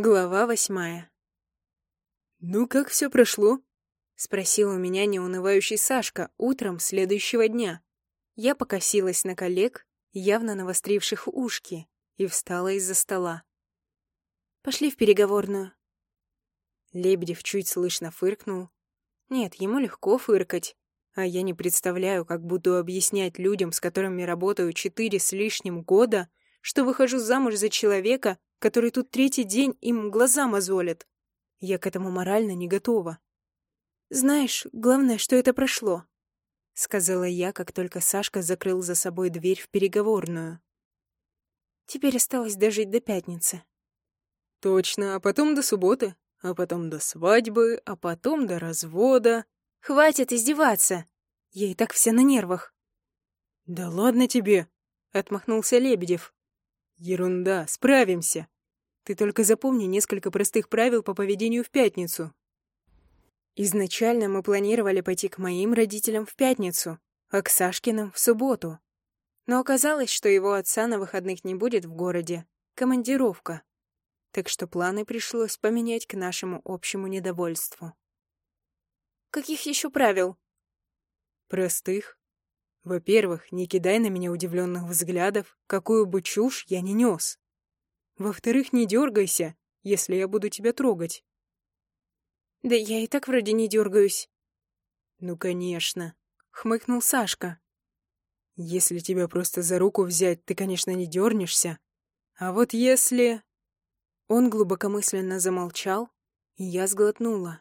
Глава восьмая. «Ну, как все прошло?» — спросил у меня неунывающий Сашка утром следующего дня. Я покосилась на коллег, явно навостривших ушки, и встала из-за стола. «Пошли в переговорную». Лебедев чуть слышно фыркнул. Нет, ему легко фыркать, а я не представляю, как буду объяснять людям, с которыми работаю четыре с лишним года, что выхожу замуж за человека, который тут третий день им глаза мозолит. Я к этому морально не готова. «Знаешь, главное, что это прошло», — сказала я, как только Сашка закрыл за собой дверь в переговорную. «Теперь осталось дожить до пятницы». «Точно, а потом до субботы, а потом до свадьбы, а потом до развода». «Хватит издеваться! Я и так вся на нервах». «Да ладно тебе!» — отмахнулся Лебедев. Ерунда, справимся. Ты только запомни несколько простых правил по поведению в пятницу. Изначально мы планировали пойти к моим родителям в пятницу, а к Сашкиным в субботу. Но оказалось, что его отца на выходных не будет в городе. Командировка. Так что планы пришлось поменять к нашему общему недовольству. Каких еще правил? Простых. Во-первых, не кидай на меня удивленных взглядов, какую бы чушь я ни нес. Во-вторых, не дергайся, если я буду тебя трогать. Да я и так вроде не дергаюсь. Ну, конечно, хмыкнул Сашка. Если тебя просто за руку взять, ты, конечно, не дернешься. А вот если... Он глубокомысленно замолчал, и я сглотнула.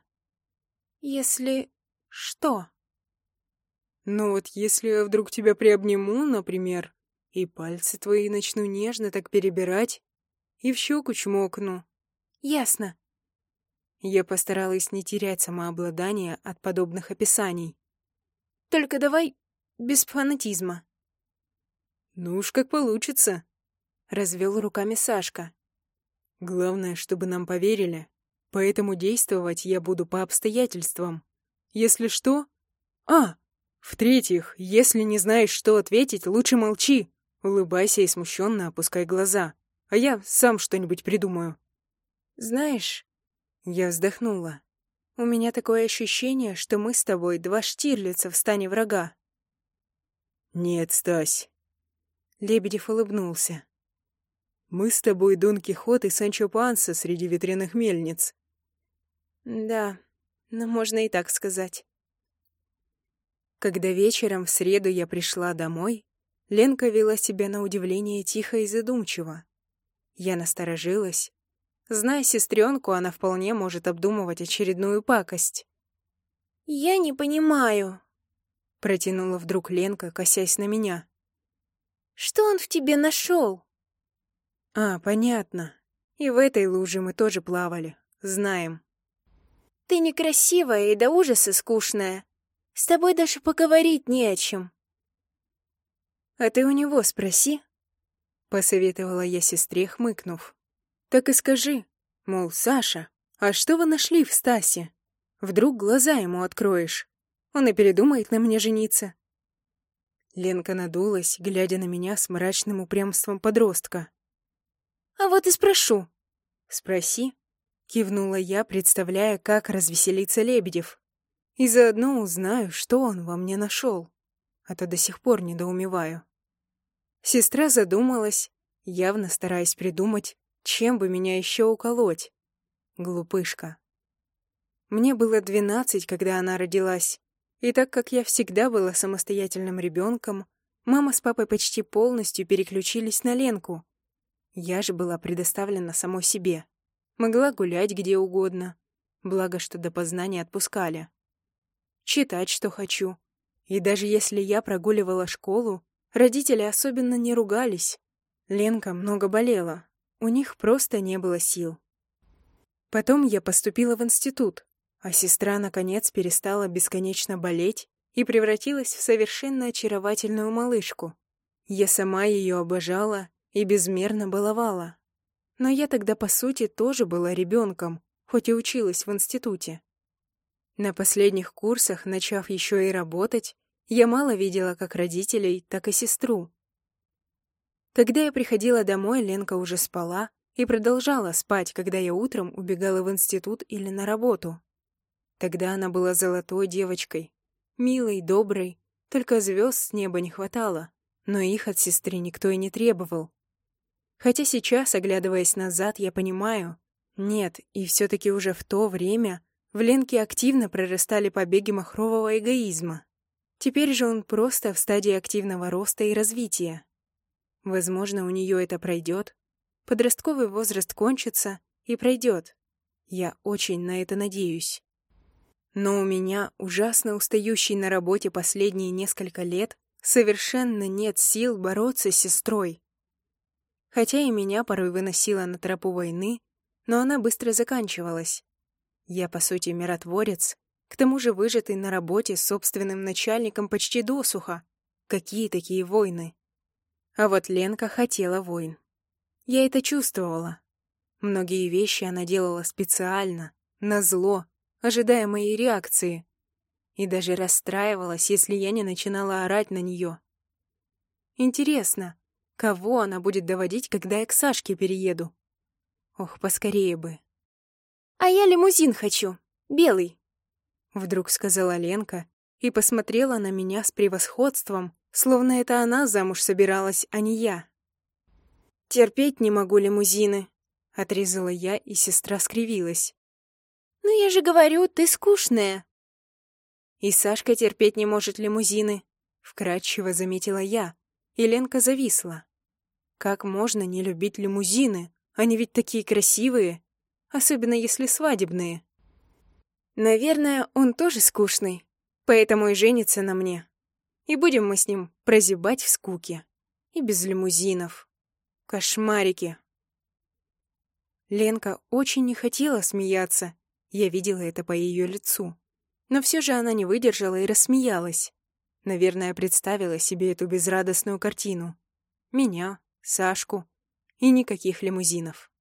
Если... что? Ну вот если я вдруг тебя приобниму, например, и пальцы твои начну нежно так перебирать, и в щеку чмокну. Ясно. Я постаралась не терять самообладание от подобных описаний. Только давай без фанатизма. Ну уж как получится, — развел руками Сашка. Главное, чтобы нам поверили, поэтому действовать я буду по обстоятельствам. Если что... А, в-третьих, если не знаешь, что ответить, лучше молчи. Улыбайся и смущенно опускай глаза. А я сам что-нибудь придумаю. Знаешь, я вздохнула. У меня такое ощущение, что мы с тобой два Штирлица в стане врага. Нет, Стась. Лебедев улыбнулся. Мы с тобой Дон Кихот и Санчо Панса среди ветряных мельниц. Да, но можно и так сказать. Когда вечером в среду я пришла домой, Ленка вела себя на удивление тихо и задумчиво. Я насторожилась. Зная сестренку, она вполне может обдумывать очередную пакость. «Я не понимаю», — протянула вдруг Ленка, косясь на меня. «Что он в тебе нашел?» «А, понятно. И в этой луже мы тоже плавали. Знаем». «Ты некрасивая и до ужаса скучная. С тобой даже поговорить не о чем. А ты у него спроси, — посоветовала я сестре, хмыкнув. Так и скажи, мол, Саша, а что вы нашли в Стасе? Вдруг глаза ему откроешь. Он и передумает на мне жениться. Ленка надулась, глядя на меня с мрачным упрямством подростка. «А вот и спрошу». «Спроси», — кивнула я, представляя, как развеселится Лебедев. И заодно узнаю, что он во мне нашел, а то до сих пор недоумеваю. Сестра задумалась, явно стараясь придумать, чем бы меня еще уколоть. Глупышка. Мне было двенадцать, когда она родилась, и так как я всегда была самостоятельным ребенком, мама с папой почти полностью переключились на Ленку. Я же была предоставлена самой себе. Могла гулять где угодно, благо что до познания отпускали читать, что хочу. И даже если я прогуливала школу, родители особенно не ругались. Ленка много болела, у них просто не было сил. Потом я поступила в институт, а сестра, наконец, перестала бесконечно болеть и превратилась в совершенно очаровательную малышку. Я сама ее обожала и безмерно баловала. Но я тогда, по сути, тоже была ребенком, хоть и училась в институте. На последних курсах, начав еще и работать, я мало видела как родителей, так и сестру. Когда я приходила домой, Ленка уже спала и продолжала спать, когда я утром убегала в институт или на работу. Тогда она была золотой девочкой, милой, доброй, только звезд с неба не хватало, но их от сестры никто и не требовал. Хотя сейчас, оглядываясь назад, я понимаю, нет, и все таки уже в то время в Ленке активно прорастали побеги махрового эгоизма. Теперь же он просто в стадии активного роста и развития. Возможно, у нее это пройдет. Подростковый возраст кончится и пройдет. Я очень на это надеюсь. Но у меня, ужасно устающий на работе последние несколько лет, совершенно нет сил бороться с сестрой. Хотя и меня порой выносило на тропу войны, но она быстро заканчивалась. Я, по сути, миротворец, к тому же выжатый на работе с собственным начальником почти досуха. Какие такие войны? А вот Ленка хотела войн. Я это чувствовала. Многие вещи она делала специально, на зло, ожидая моей реакции. И даже расстраивалась, если я не начинала орать на нее. Интересно, кого она будет доводить, когда я к Сашке перееду? Ох, поскорее бы. «А я лимузин хочу, белый», — вдруг сказала Ленка и посмотрела на меня с превосходством, словно это она замуж собиралась, а не я. «Терпеть не могу лимузины», — отрезала я, и сестра скривилась. «Ну я же говорю, ты скучная». «И Сашка терпеть не может лимузины», — вкратчиво заметила я, и Ленка зависла. «Как можно не любить лимузины? Они ведь такие красивые, особенно если свадебные. Наверное, он тоже скучный, поэтому и женится на мне. И будем мы с ним прозябать в скуке. И без лимузинов. Кошмарики. Ленка очень не хотела смеяться. Я видела это по ее лицу. Но все же она не выдержала и рассмеялась. Наверное, представила себе эту безрадостную картину. Меня, Сашку, и никаких лимузинов.